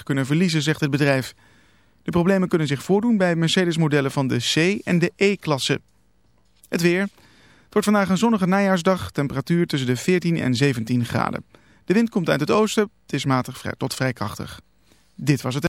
kunnen verliezen, zegt het bedrijf. De problemen kunnen zich voordoen bij Mercedes-modellen van de C- en de E-klasse. Het weer. Het wordt vandaag een zonnige najaarsdag, temperatuur tussen de 14 en 17 graden. De wind komt uit het oosten, het is matig tot vrij krachtig. Dit was het.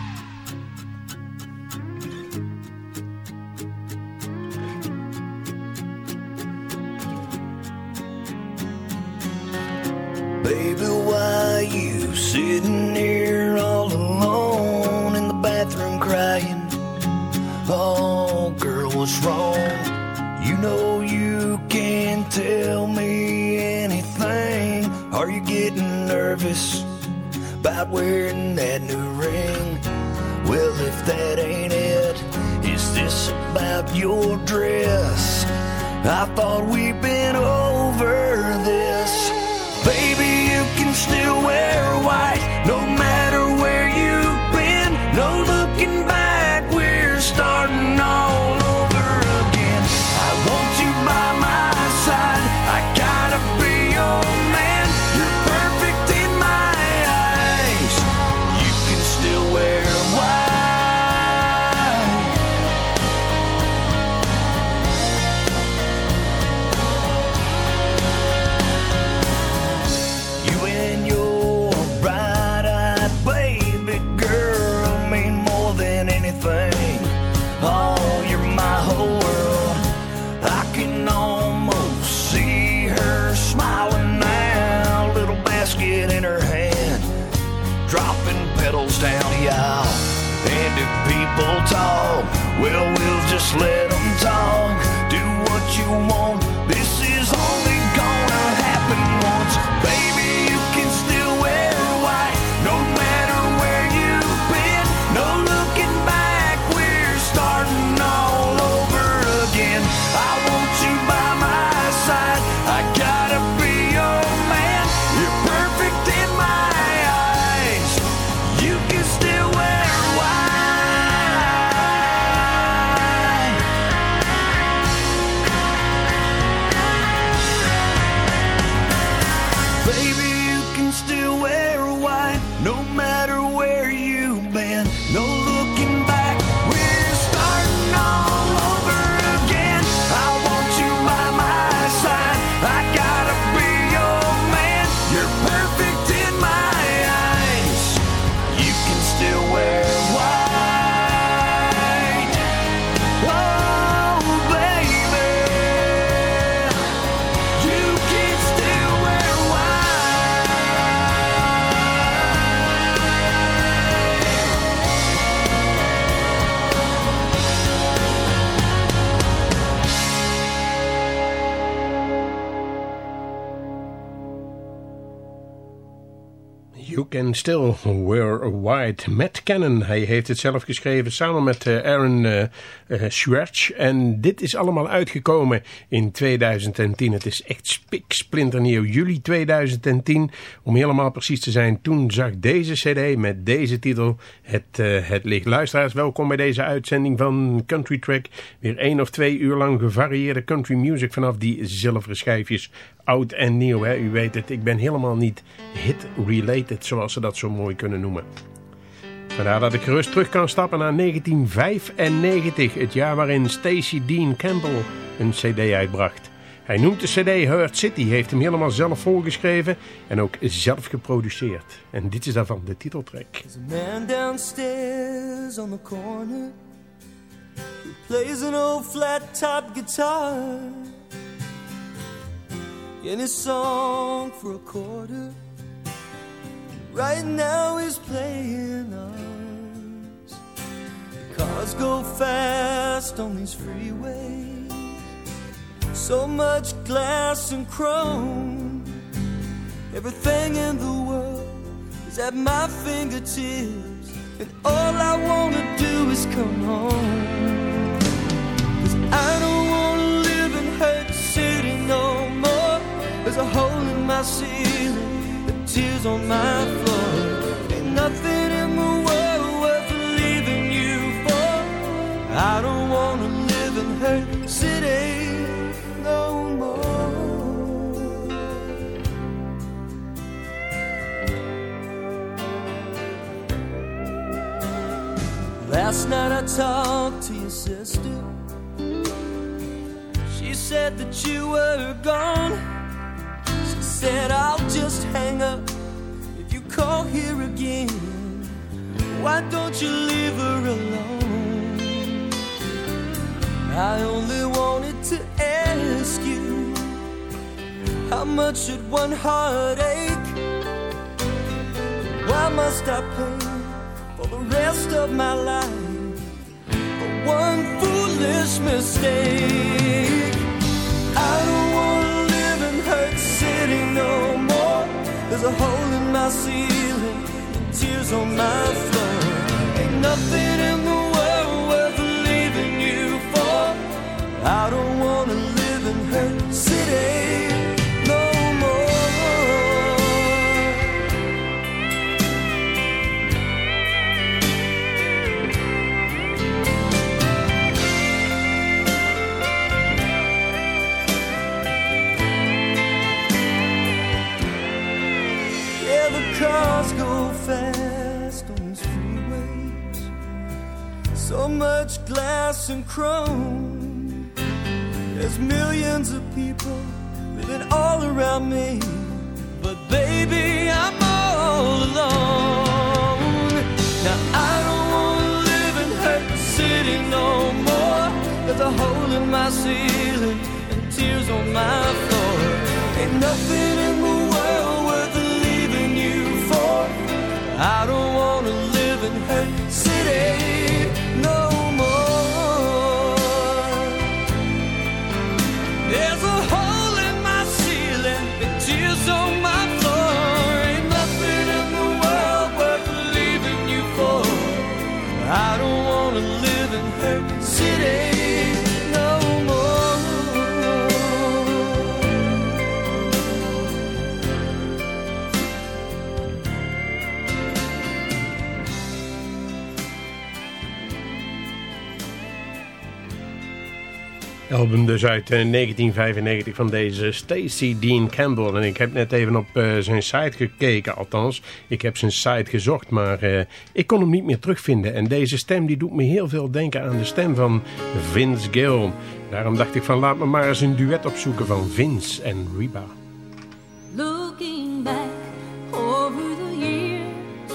What's wrong? You know you can't tell me anything. Are you getting nervous about wearing that new ring? Well, if that ain't it, is this about your dress? I thought we'd been over this. Baby, you can still wear well, we'll just let them talk. Do what you want. Still White. Matt Cannon, hij heeft het zelf geschreven samen met eh, Aaron uh, uh, Schwartz. En dit is allemaal uitgekomen in 2010. Het is echt spiksplinternieuw. Juli 2010, om helemaal precies te zijn. Toen zag deze cd met deze titel het, het licht. Luisteraars, welkom bij deze uitzending van Country Track. Weer één of twee uur lang gevarieerde country music vanaf die zilveren schijfjes oud en nieuw. Hè? U weet het, ik ben helemaal niet hit-related, zoals ze dat zo mooi kunnen noemen. Vandaar dat ik gerust terug kan stappen naar 1995, het jaar waarin Stacey Dean Campbell een cd uitbracht. Hij noemt de cd Hurt City, heeft hem helemaal zelf volgeschreven en ook zelf geproduceerd. En dit is daarvan de titeltrack. There's a man downstairs on the corner who plays an old flat top guitar. His song for a quarter. Right now he's playing us. The cars go fast on these freeways. So much glass and chrome. Everything in the world is at my fingertips. And all I wanna do is come home. Cause I There's a hole in my ceiling, the tears on my floor. Ain't nothing in the world worth leaving you for. I don't wanna live in her city no more. Last night I talked to your sister. She said that you were gone. Said, I'll just hang up if you call here again. Why don't you leave her alone? I only wanted to ask you how much should one heartache? Why must I pay for the rest of my life for one foolish mistake? I don't in No more. There's a hole in my ceiling and tears on my floor. People living all around me. But baby, I'm all alone. Now I don't wanna live in Hurt City no more. There's a hole in my ceiling and tears on my floor. Ain't nothing Album dus uit eh, 1995 van deze Stacey Dean Campbell. En ik heb net even op eh, zijn site gekeken, althans. Ik heb zijn site gezocht, maar eh, ik kon hem niet meer terugvinden. En deze stem die doet me heel veel denken aan de stem van Vince Gill. Daarom dacht ik van laat me maar eens een duet opzoeken van Vince en Reba. Looking back over the years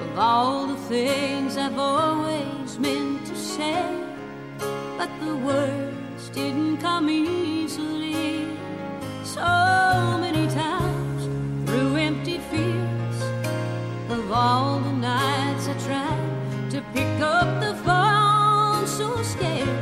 of all the things I've always meant to say, but the words didn't come easily. So many times through empty fields of all the nights I tried to pick up the phone, so scared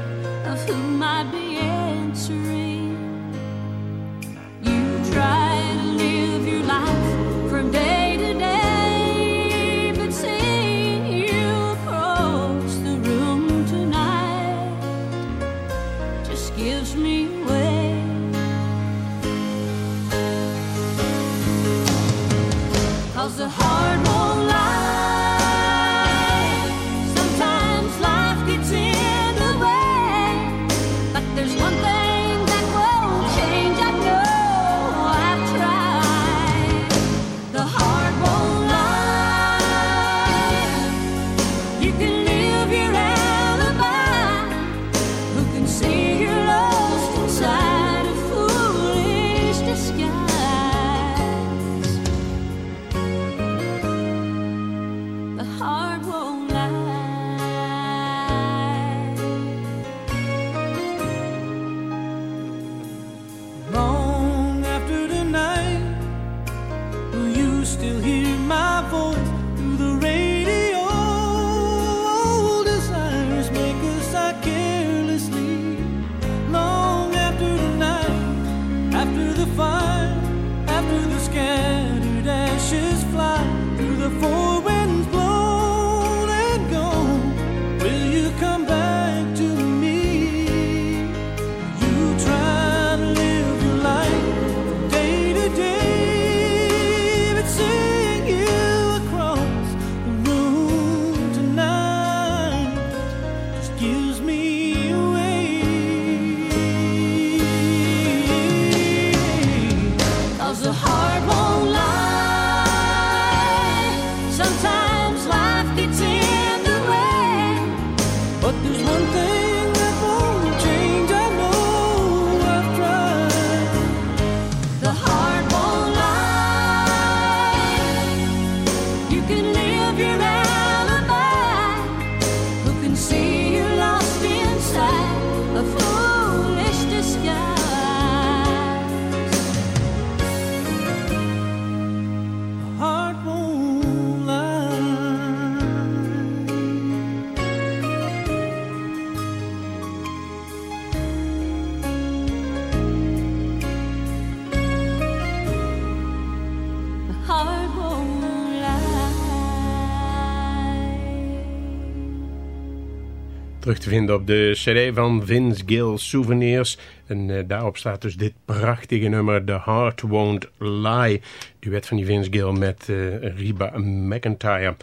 Terug te vinden op de cd van Vince Gill Souvenirs. En eh, daarop staat dus dit prachtige nummer The Heart Won't Lie. Duet van die Vince Gill met eh, Reba McIntyre.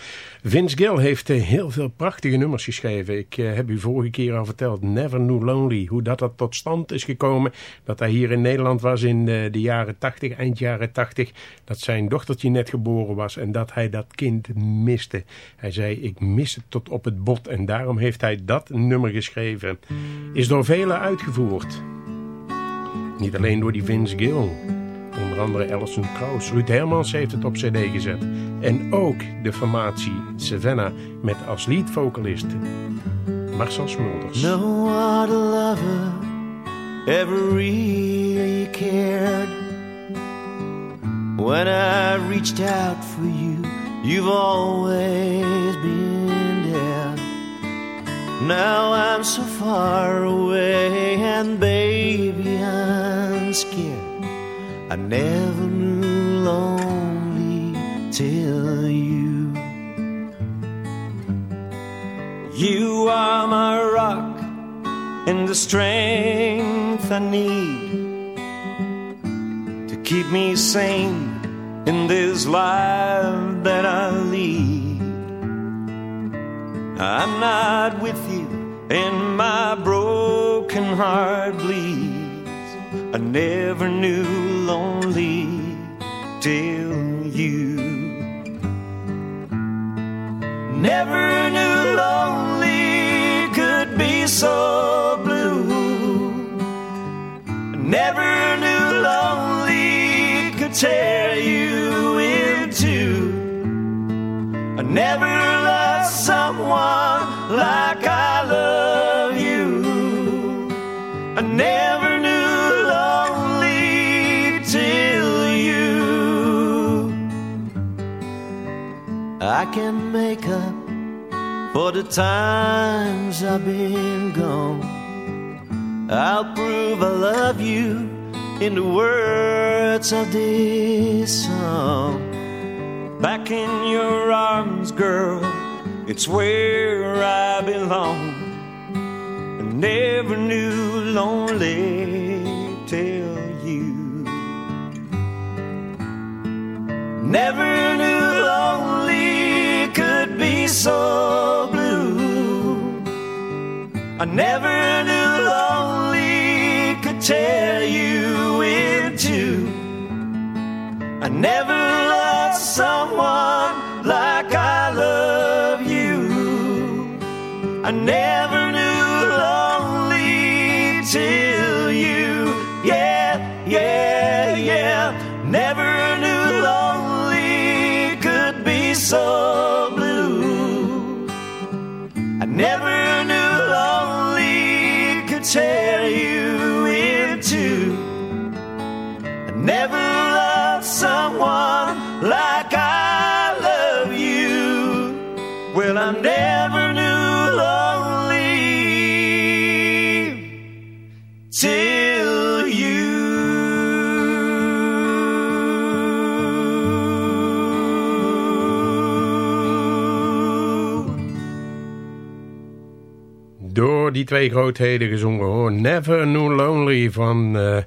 Vince Gill heeft eh, heel veel prachtige nummers geschreven. Ik heb u vorige keer al verteld, Never Knew Lonely. Hoe dat, dat tot stand is gekomen. Dat hij hier in Nederland was in de jaren 80, eind jaren 80. Dat zijn dochtertje net geboren was en dat hij dat kind miste. Hij zei, ik mis het tot op het bot. En daarom heeft hij dat nummer geschreven. Is door velen uitgevoerd. Niet alleen door die Vince Gill. Onder andere Alison Krauss. Ruud Hermans heeft het op cd gezet. En ook de formatie Savannah met als leadvocalist Marcel Smulders. No. When I reached out for you, you've always been. Now I'm so far away, and baby, I'm scared. I never knew lonely till you. You are my rock and the strength I need to keep me sane in this life that I lead. I'm not with you, and my broken heart bleeds. I never knew lonely till you. Never knew lonely could be so blue. Never knew lonely could tear you in two. I never someone like I love you. I never knew lonely till you. I can make up for the times I've been gone. I'll prove I love you in the words of this song. Back in your arms, girl, it's where I belong. I never knew lonely till you. Never knew lonely could be so blue. I never knew lonely could tear you in two. I never loved someone like I I never knew lonely till twee grootheden gezongen hoor. Never Knew Lonely van, eh,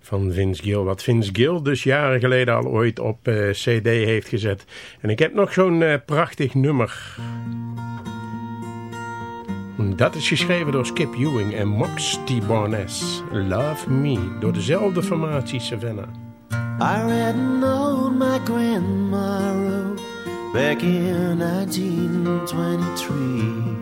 van Vince Gill. Wat Vince Gill dus jaren geleden al ooit op eh, cd heeft gezet. En ik heb nog zo'n eh, prachtig nummer. Dat is geschreven door Skip Ewing en Mox T. Barnes. Love Me. Door dezelfde formatie Savannah. I read a note my grandma back in 1923.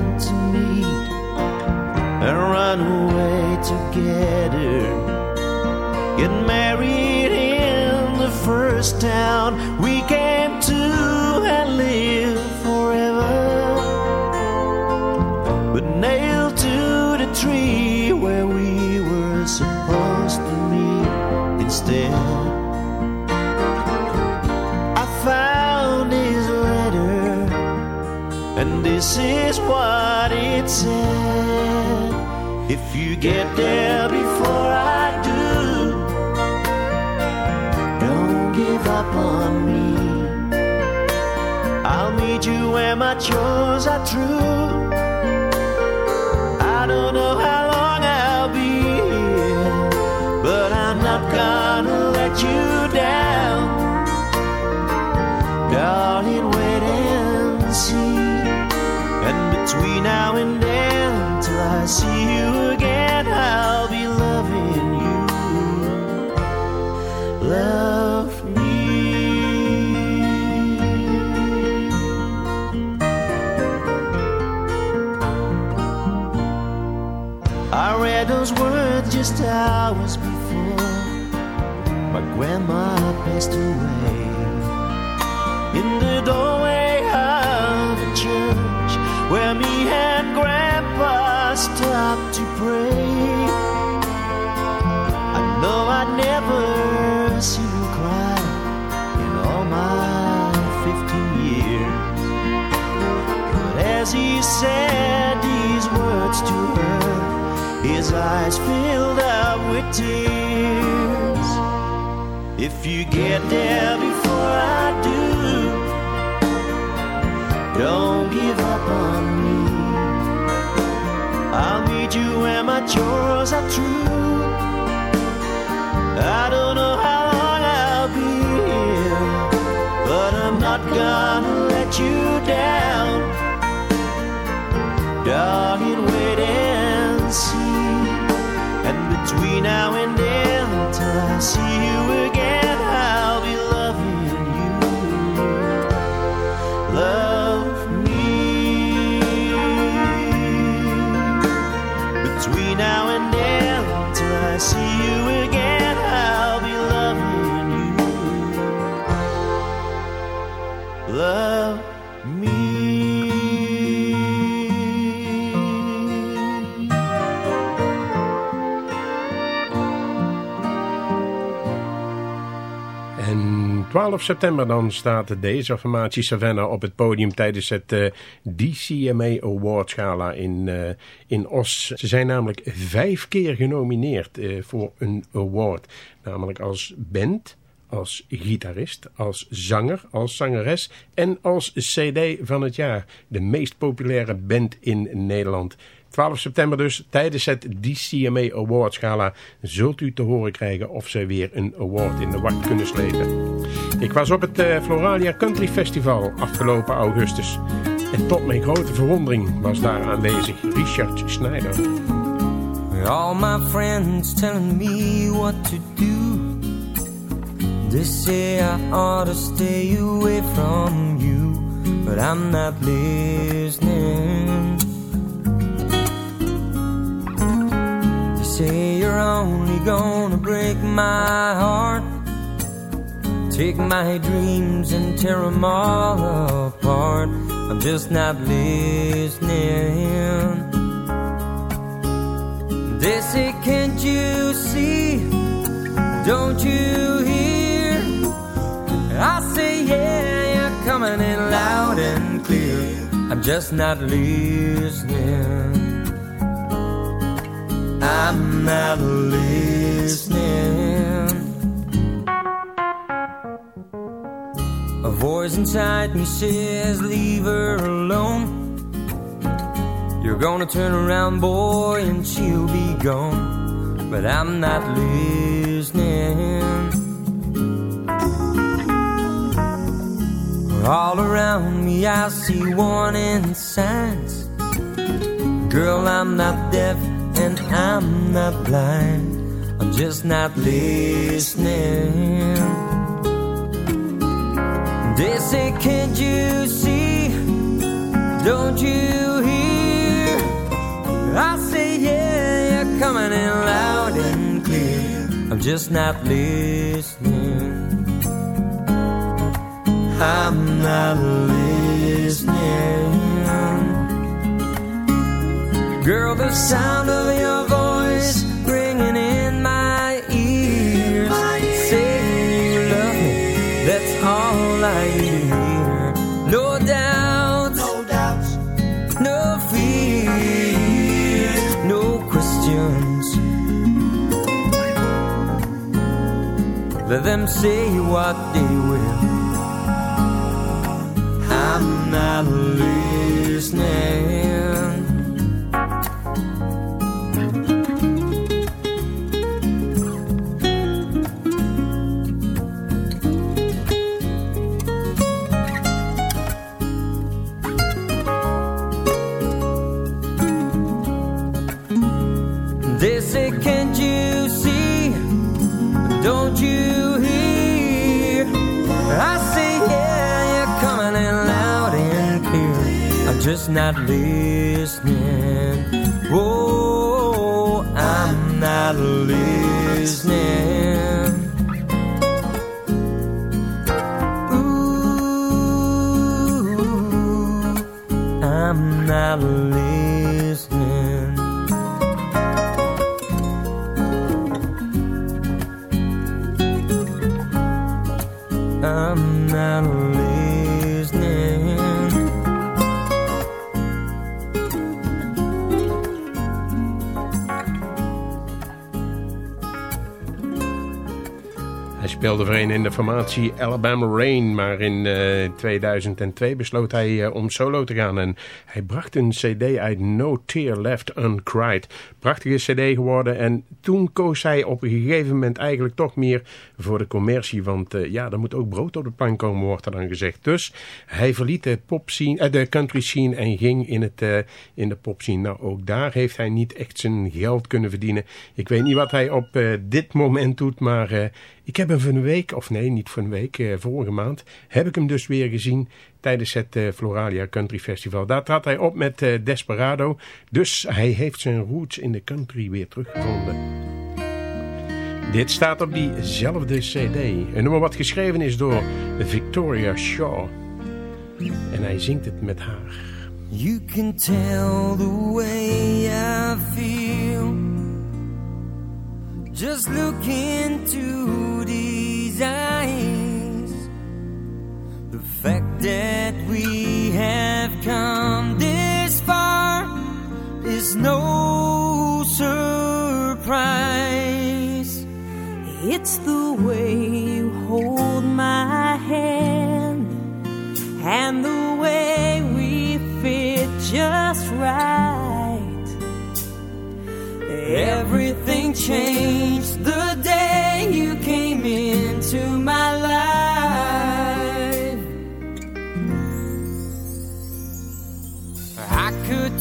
and run away together. Get married in the first town we came to and live forever. But nailed to the tree where we were supposed to meet instead. I found his letter, and this is what it said get there before I do, don't give up on me. I'll meet you where my chores are true. I don't know how long I'll be here, but I'm not gonna let you down. Darling, wait and see. And between now and then, till I see you just hours before my grandma passed away. Tears. If you get there before I do, don't give up on me. I'll meet you where my chores are true. I don't know how long I'll be here, but I'm not gonna let you see you again, 12 september dan staat deze formatie Savannah op het podium tijdens het eh, DCMA Awards Gala in, eh, in Os. Ze zijn namelijk vijf keer genomineerd eh, voor een award. Namelijk als band, als gitarist, als zanger, als zangeres en als cd van het jaar. De meest populaire band in Nederland. 12 september dus, tijdens het DCMA Awards Gala, zult u te horen krijgen of ze weer een award in de wacht kunnen slepen. Ik was op het eh, Floralia Country Festival afgelopen augustus. En tot mijn grote verwondering was daar aanwezig Richard Schneider. All my friends telling me what to do. Away from you, but I'm not listening. Say you're only gonna break my heart, take my dreams and tear them all apart. I'm just not listening. They say, can't you see? Don't you hear? I say, yeah, you're coming in loud and clear. I'm just not listening. I'm not listening. A voice inside me says, leave her alone. You're gonna turn around, boy, and she'll be gone. But I'm not listening. All around me, I see warning signs. Girl, I'm not deaf and I'm not blind. I'm just not listening. They say, can't you see? Don't you hear? I say, yeah, you're coming in loud and clear. I'm just not listening. I'm not listening. Girl, the sound Them say what they will. I'm not listening. Just not listening. Oh, I'm not listening. Speelde voor in de formatie Alabama Rain, maar in eh, 2002 besloot hij eh, om solo te gaan. En hij bracht een cd uit No Tear Left Uncried. Prachtige cd geworden en toen koos hij op een gegeven moment eigenlijk toch meer voor de commercie. Want eh, ja, er moet ook brood op de plank komen, wordt er dan gezegd. Dus hij verliet de, pop scene, eh, de country scene en ging in, het, eh, in de pop scene. Nou, ook daar heeft hij niet echt zijn geld kunnen verdienen. Ik weet niet wat hij op dit moment doet, maar... ik heb hem van een week, of nee, niet van een week, vorige maand, heb ik hem dus weer gezien tijdens het eh, Floralia Country Festival. Daar trad hij op met eh, Desperado, dus hij heeft zijn roots in de country weer teruggevonden. Dit staat op diezelfde cd. Een nummer wat geschreven is door Victoria Shaw. En hij zingt het met haar. You can tell the way I feel. Just look into these eyes. The fact that we have come this far is no surprise. It's the way you hold my hand and the way we fit just right. Everything changed the day you came into my life.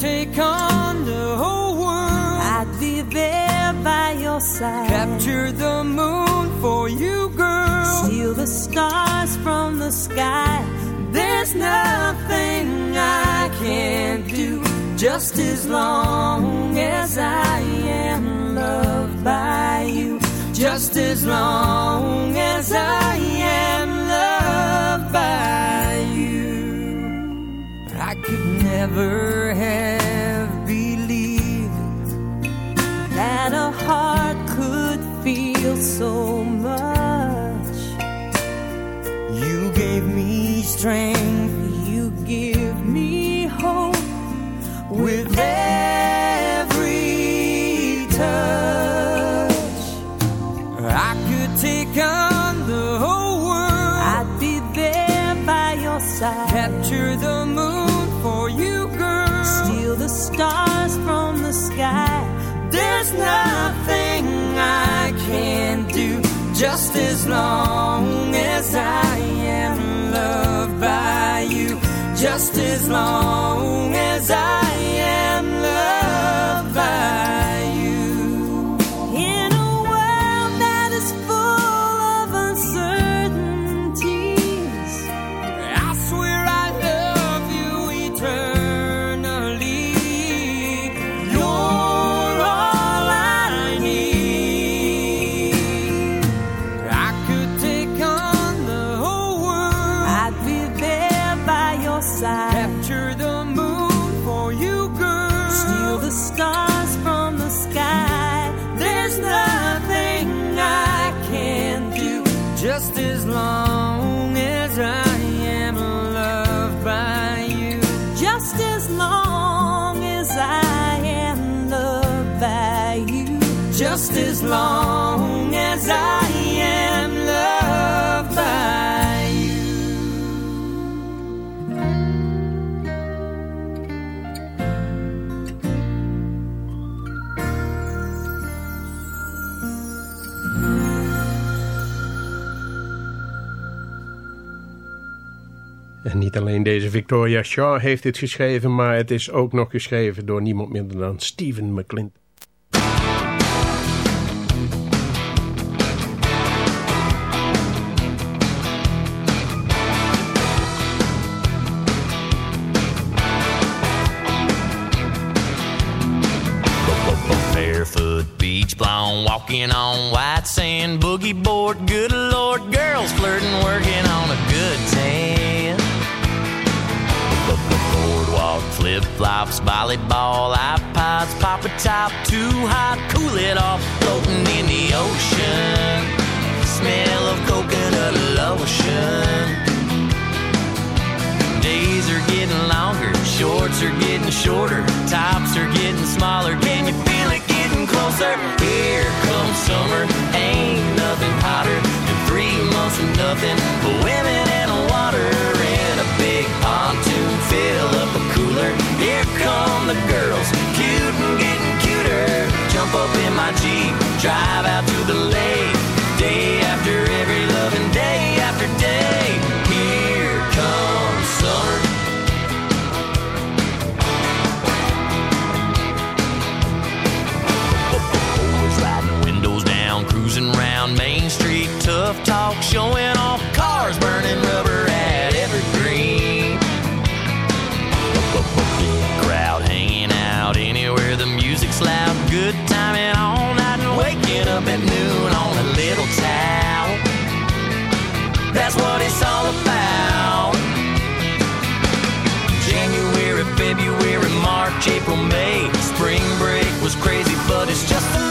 Take on the whole world. I'd be there by your side. Capture the moon for you, girl. Steal the stars from the sky. There's nothing I can't do. Just as long as I am loved by you. Just as long as I am loved by you. I could never have believed That a heart could feel so much. you gave me strength. Long as I am loved by you. Just as long as I am En niet alleen deze Victoria Shaw heeft dit geschreven, maar het is ook nog geschreven door niemand minder dan Stephen McClint. are getting smaller. Can you feel it getting closer? Here comes summer. Ain't nothing hotter than three months of nothing. April, May. Spring break was crazy, but it's just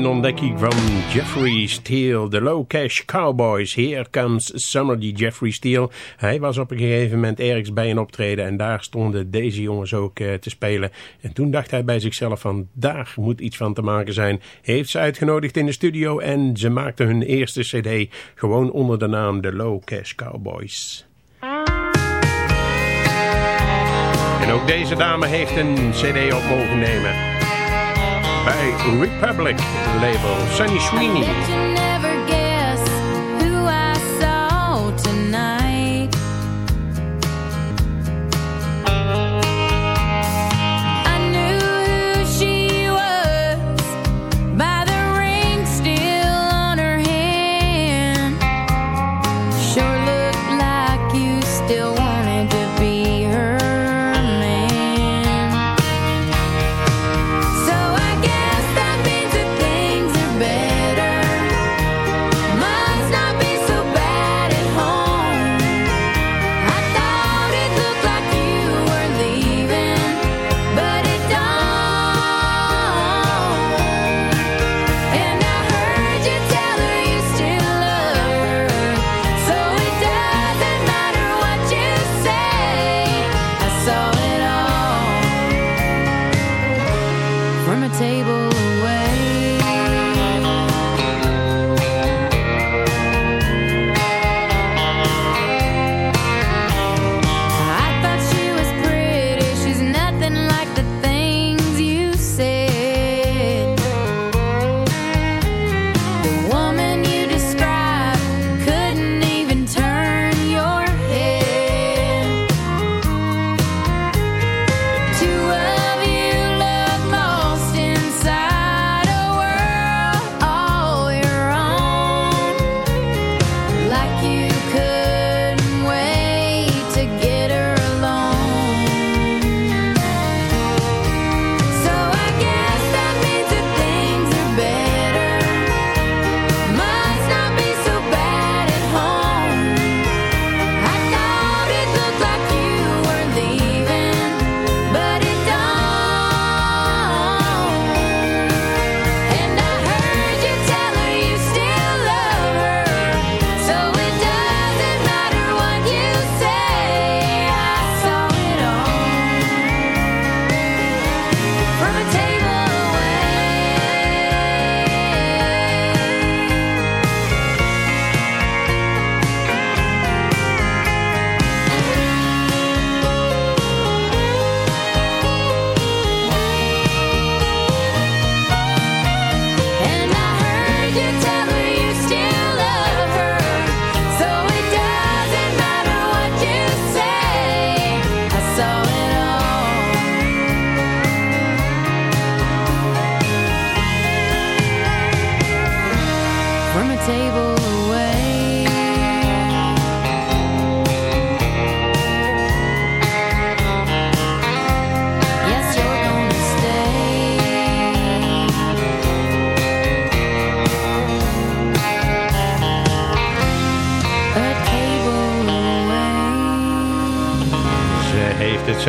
een ontdekking van Jeffrey Steele, de Low Cash Cowboys. Here Comes Summer, die Jeffrey Steele. Hij was op een gegeven moment ergens bij een optreden en daar stonden deze jongens ook eh, te spelen. En toen dacht hij bij zichzelf van daar moet iets van te maken zijn. Heeft ze uitgenodigd in de studio en ze maakten hun eerste cd gewoon onder de naam de Low Cash Cowboys. En ook deze dame heeft een cd op mogen nemen. by Republic label Sunny Sweeney.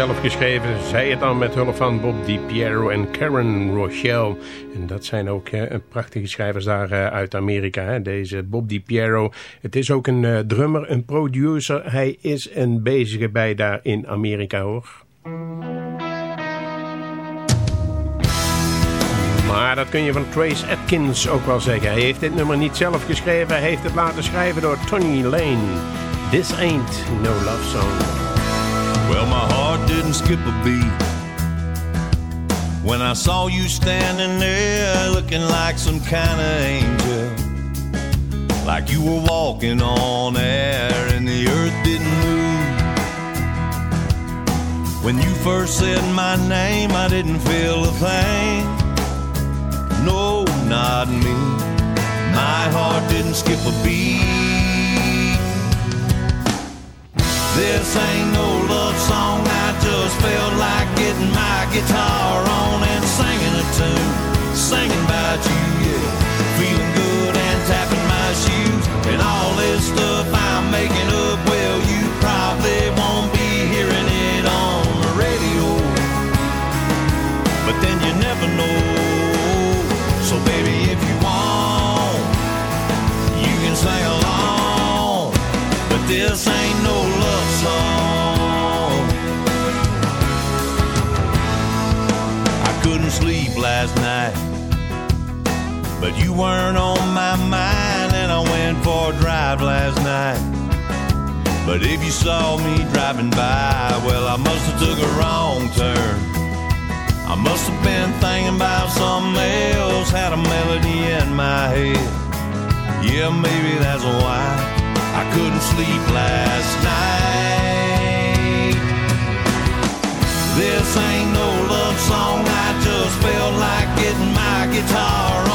Zelf geschreven. Zij het dan met hulp van Bob DiPiero en Karen Rochelle. En dat zijn ook eh, prachtige schrijvers daar eh, uit Amerika. Hè? Deze Bob DiPiero. Het is ook een eh, drummer, een producer. Hij is een bezige bij daar in Amerika hoor. Maar dat kun je van Trace Atkins ook wel zeggen. Hij heeft dit nummer niet zelf geschreven. Hij heeft het laten schrijven door Tony Lane. This ain't no love song. Well, my heart didn't skip a beat when I saw you standing there looking like some kind of angel. Like you were walking on air and the earth didn't move. When you first said my name, I didn't feel a thing. No, not me. My heart didn't skip a beat. This ain't no love song. I just felt like getting my guitar on and singing a tune, singing about you, yeah. Feeling good and tapping my shoes and all this stuff I'm making up. Well, you probably won't be hearing it on the radio, but then you never know. So, baby, if you want, you can sing along. But this ain't last night, but you weren't on my mind, and I went for a drive last night. But if you saw me driving by, well, I must have took a wrong turn. I must have been thinking about something else, had a melody in my head. Yeah, maybe that's why I couldn't sleep last night. This ain't no love song, I just felt like getting my guitar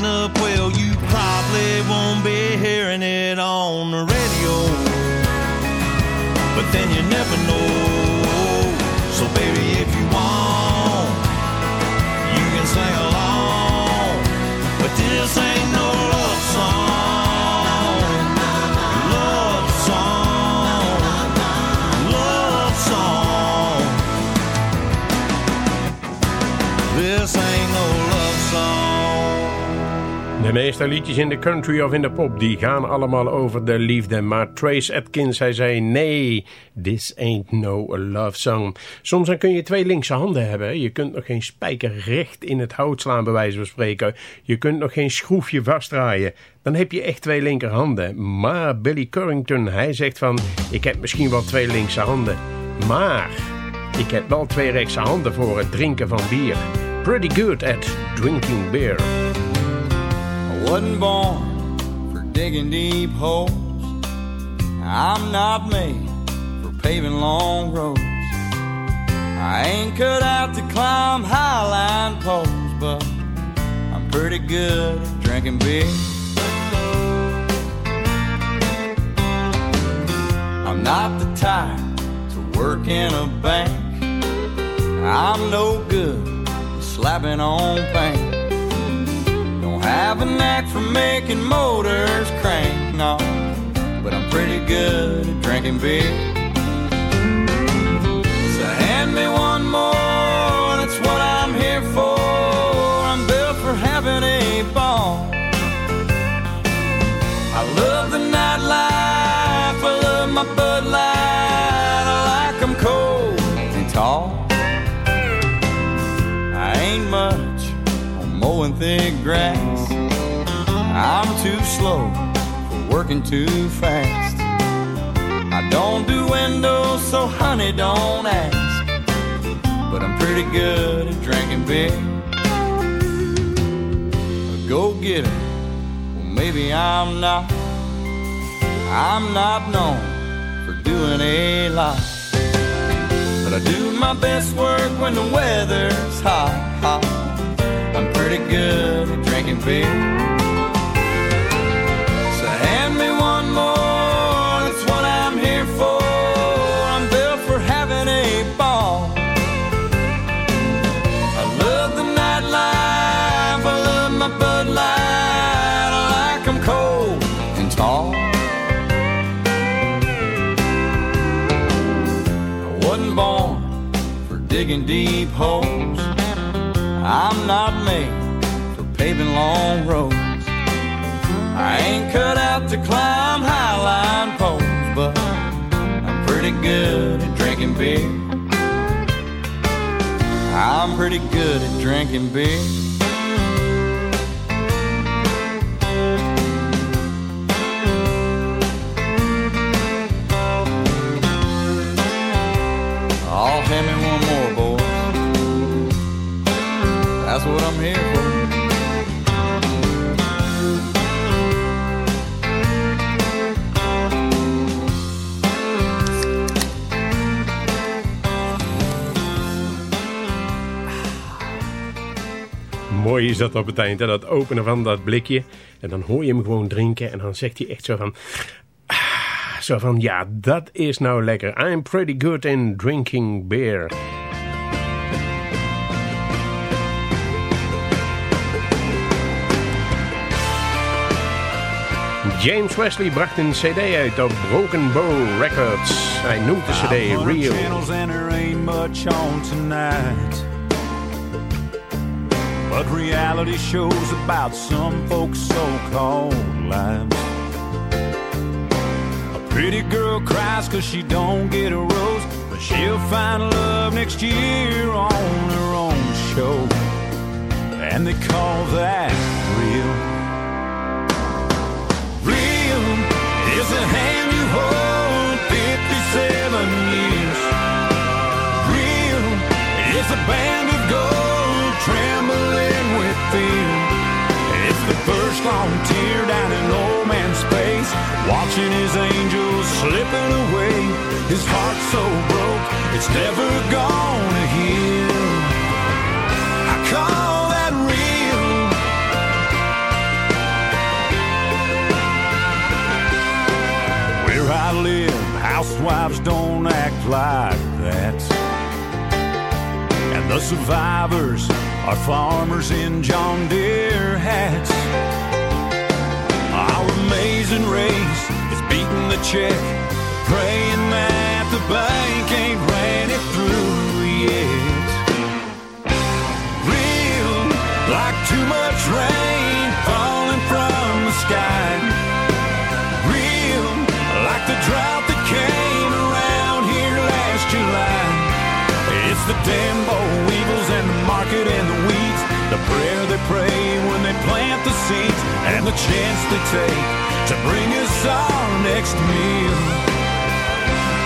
up, well, you Meeste liedjes in de country of in de pop, die gaan allemaal over de liefde. Maar Trace Atkins, hij zei, nee, this ain't no love song. Soms dan kun je twee linkse handen hebben. Je kunt nog geen spijker recht in het hout slaan, bij wijze van spreken. Je kunt nog geen schroefje vastdraaien. Dan heb je echt twee linkerhanden. Maar Billy Currington, hij zegt van, ik heb misschien wel twee linkse handen. Maar ik heb wel twee rechtse handen voor het drinken van bier. Pretty good at drinking beer. Wasn't born for digging deep holes. I'm not made for paving long roads. I ain't cut out to climb highline poles, but I'm pretty good at drinking beer. I'm not the type to work in a bank. I'm no good slapping on paint have a knack for making motors crank, no, but I'm pretty good at drinking beer. So hand me one more, that's what I'm here for. I'm built for having a ball. I love the nightlife, I love my Bud Light, I like them cold and tall. I ain't much on mowing thick grass. Too slow for working too fast. I don't do windows, so honey, don't ask. But I'm pretty good at drinking beer. A go getter, well, maybe I'm not. I'm not known for doing a lot. But I do my best work when the weather's hot, hot. I'm pretty good at drinking beer. Digging deep holes. I'm not made for paving long roads. I ain't cut out to climb highline poles, but I'm pretty good at drinking beer. I'm pretty good at drinking beer. That's what. Mooi is dat op het eind, hè? dat openen van dat blikje. En dan hoor je hem gewoon drinken en dan zegt hij echt zo van... ah, Zo van, ja, dat is nou lekker. I'm pretty good in drinking beer. James Wesley bracht een cd uit op Broken Bow Records. Hij noemt de cd Real. channels and there ain't much on tonight. But reality shows about some folks' so-called lives. A pretty girl cries cause she don't get a rose, but she'll find love next year on her own show. And they call that is the hand you hold 57 years. Real a band of gold trembling with fear. It's the first long tear down an old man's face, watching his angels slipping away. His heart so broke, it's never gonna heal. Housewives don't act like that. And the survivors are farmers in John Deere hats. Our amazing race is beating the check, praying that the bank ain't ran it through yet. Real, like too much rain falling from the sky. The weevils and the market and the weeds. The prayer they pray when they plant the seeds. And the chance they take to bring us our next meal.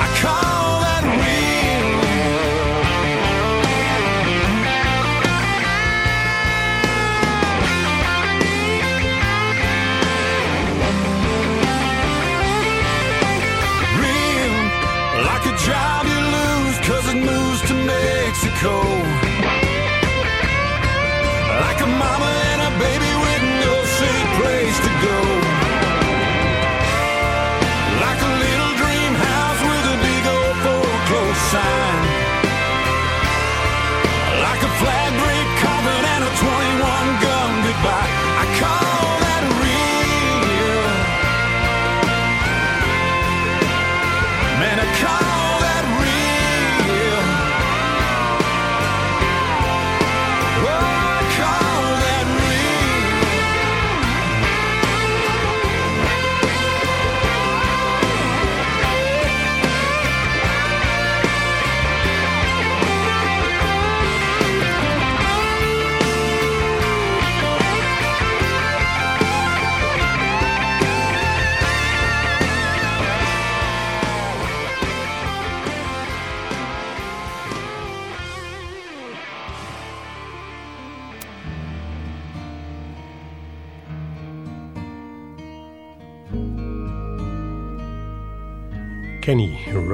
I call that real. Real, like a job you lose cause it moves Mexico. Like a mama and a baby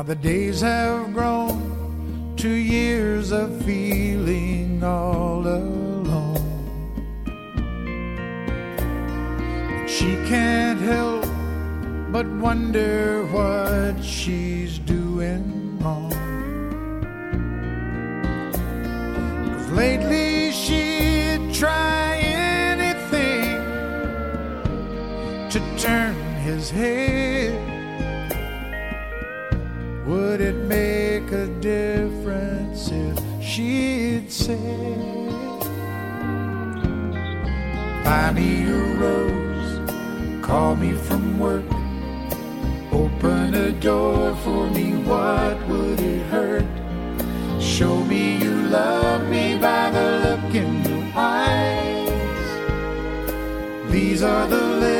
Now the days have grown to years of feeling all alone. And she can't help but wonder what she's doing wrong. 'Cause lately she'd try anything to turn his head. Would it make a difference if she'd say, Buy me a rose, call me from work, open a door for me, what would it hurt? Show me you love me by the look in your eyes. These are the little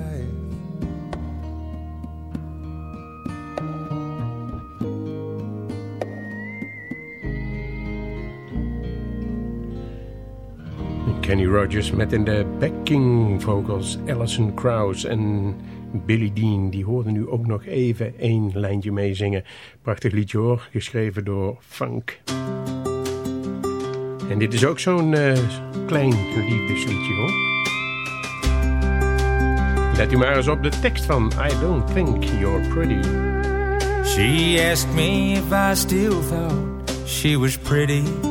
Kenny Rogers met in de backing vocals Alison Krauss en Billy Dean. Die hoorden nu ook nog even één lijntje meezingen. Prachtig liedje hoor, geschreven door Funk. En dit is ook zo'n eh, klein liefdesliedje hoor. Let u maar eens op de tekst van I Don't Think You're Pretty. She asked me if I still thought she was pretty.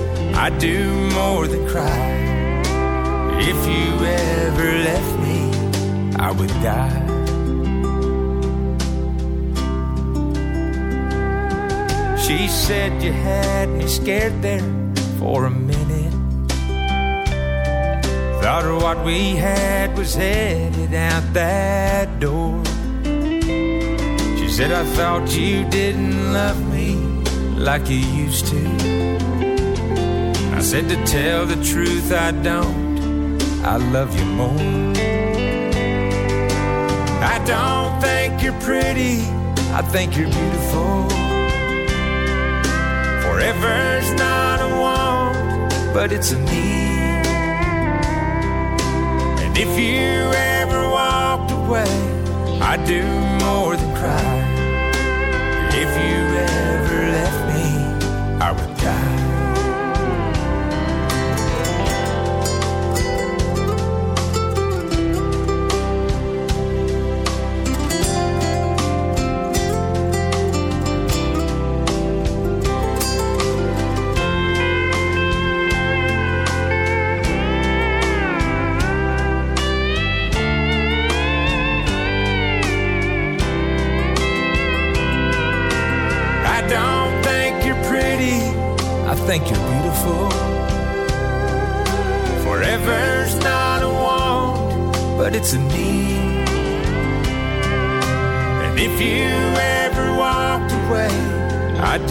I'd do more than cry. If you ever left me, I would die. She said you had me scared there for a minute. Thought what we had was headed out that door. She said, I thought you didn't love me like you used to. I said, to tell the truth, I don't. I love you more. I don't think you're pretty, I think you're beautiful. Forever's not a want, but it's a need. And if you ever walked away, I'd do more than cry.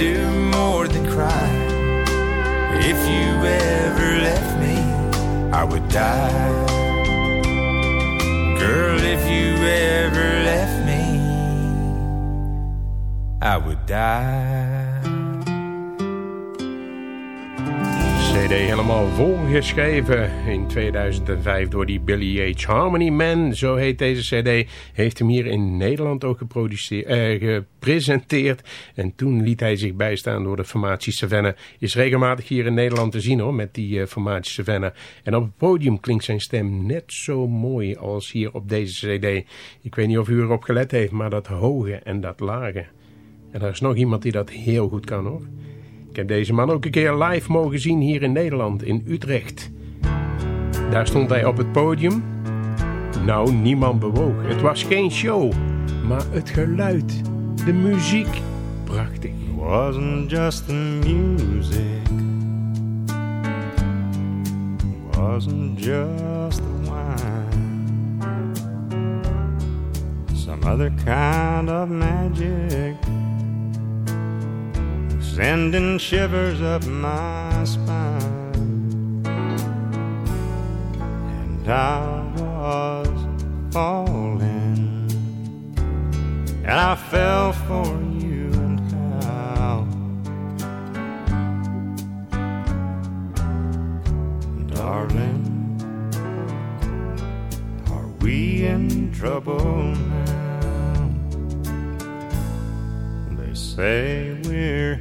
Do more than cry. If you ever left me, I would die. Girl, if you ever left me, I would die. CD helemaal volgeschreven in 2005 door die Billy H. Harmony Man, zo heet deze CD. Heeft hem hier in Nederland ook eh, gepresenteerd. En toen liet hij zich bijstaan door de formatie Savannah. Is regelmatig hier in Nederland te zien hoor, met die eh, formatie Savannah. En op het podium klinkt zijn stem net zo mooi als hier op deze CD. Ik weet niet of u erop gelet heeft, maar dat hoge en dat lage. En er is nog iemand die dat heel goed kan hoor. Ik heb deze man ook een keer live mogen zien hier in Nederland, in Utrecht. Daar stond hij op het podium. Nou, niemand bewoog. Het was geen show, maar het geluid, de muziek, prachtig. wasn't just the music, wasn't just the wine, some other kind of magic, sending shivers up my spine, and I was falling, and I fell for you and how. Darling, are we in trouble now? They say we're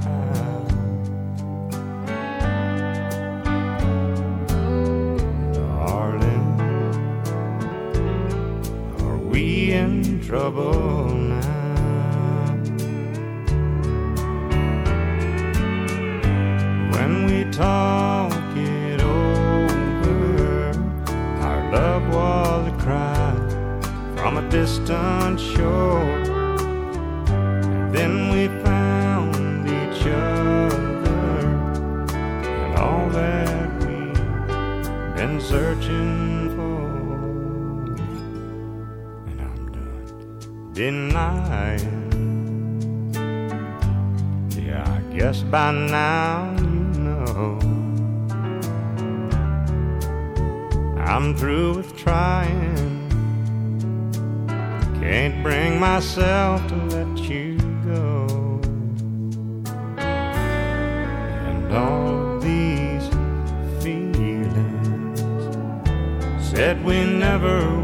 Trouble now? When we talk it over, our love was a cry from a distant shore. And then we Yeah, I guess by now you know I'm through with trying. Can't bring myself to let you go. And all these feelings said we never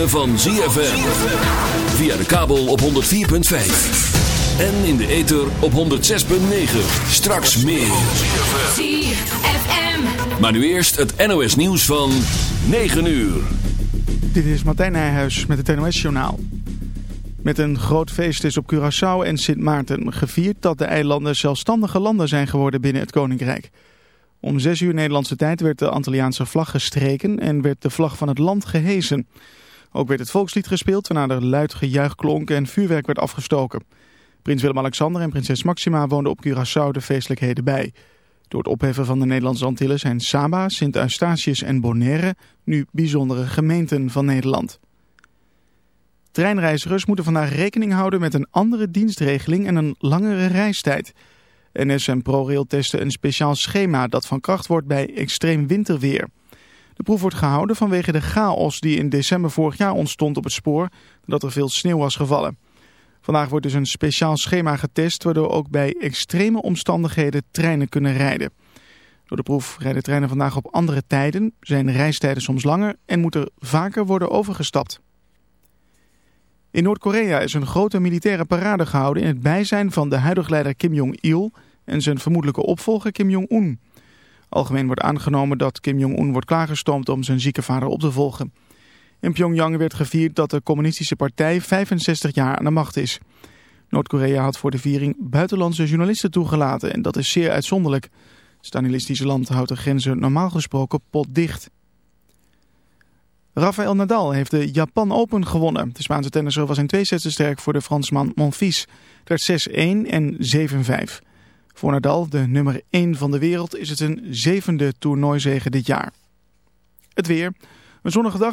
ritme van ZFM. Via de kabel op 104.5. En in de ether op 106.9. Straks meer. ZFM. Maar nu eerst het NOS nieuws van 9 uur. Dit is Martijn Nijhuis met het NOS-journaal. Met een groot feest is op Curaçao en Sint Maarten gevierd dat de eilanden zelfstandige landen zijn geworden binnen het Koninkrijk. Om 6 uur Nederlandse tijd werd de Antilliaanse vlag gestreken en werd de vlag van het land gehezen. Ook werd het volkslied gespeeld waarna er luid gejuich klonk en vuurwerk werd afgestoken. Prins Willem-Alexander en prinses Maxima woonden op Curaçao de feestelijkheden bij. Door het opheffen van de Nederlandse Antillen zijn Saba, Sint Eustatius en Bonaire nu bijzondere gemeenten van Nederland. Treinreizigers moeten vandaag rekening houden met een andere dienstregeling en een langere reistijd. NS en ProRail testen een speciaal schema dat van kracht wordt bij extreem winterweer. De proef wordt gehouden vanwege de chaos die in december vorig jaar ontstond op het spoor, doordat er veel sneeuw was gevallen. Vandaag wordt dus een speciaal schema getest waardoor ook bij extreme omstandigheden treinen kunnen rijden. Door de proef rijden treinen vandaag op andere tijden, zijn reistijden soms langer en moet er vaker worden overgestapt. In Noord-Korea is een grote militaire parade gehouden in het bijzijn van de huidige leider Kim Jong-il en zijn vermoedelijke opvolger Kim Jong-un. Algemeen wordt aangenomen dat Kim Jong-un wordt klaargestoomd om zijn zieke vader op te volgen. In Pyongyang werd gevierd dat de communistische partij 65 jaar aan de macht is. Noord-Korea had voor de viering buitenlandse journalisten toegelaten en dat is zeer uitzonderlijk. Het Stalinistische land houdt de grenzen normaal gesproken potdicht. Rafael Nadal heeft de Japan Open gewonnen. De Spaanse tennisser was in twee sets te sterk voor de Fransman Monfils. Het werd 6-1 en 7-5. Voor Nadal, de nummer 1 van de wereld, is het een zevende toernooizege dit jaar. Het weer. Een zonnige dag.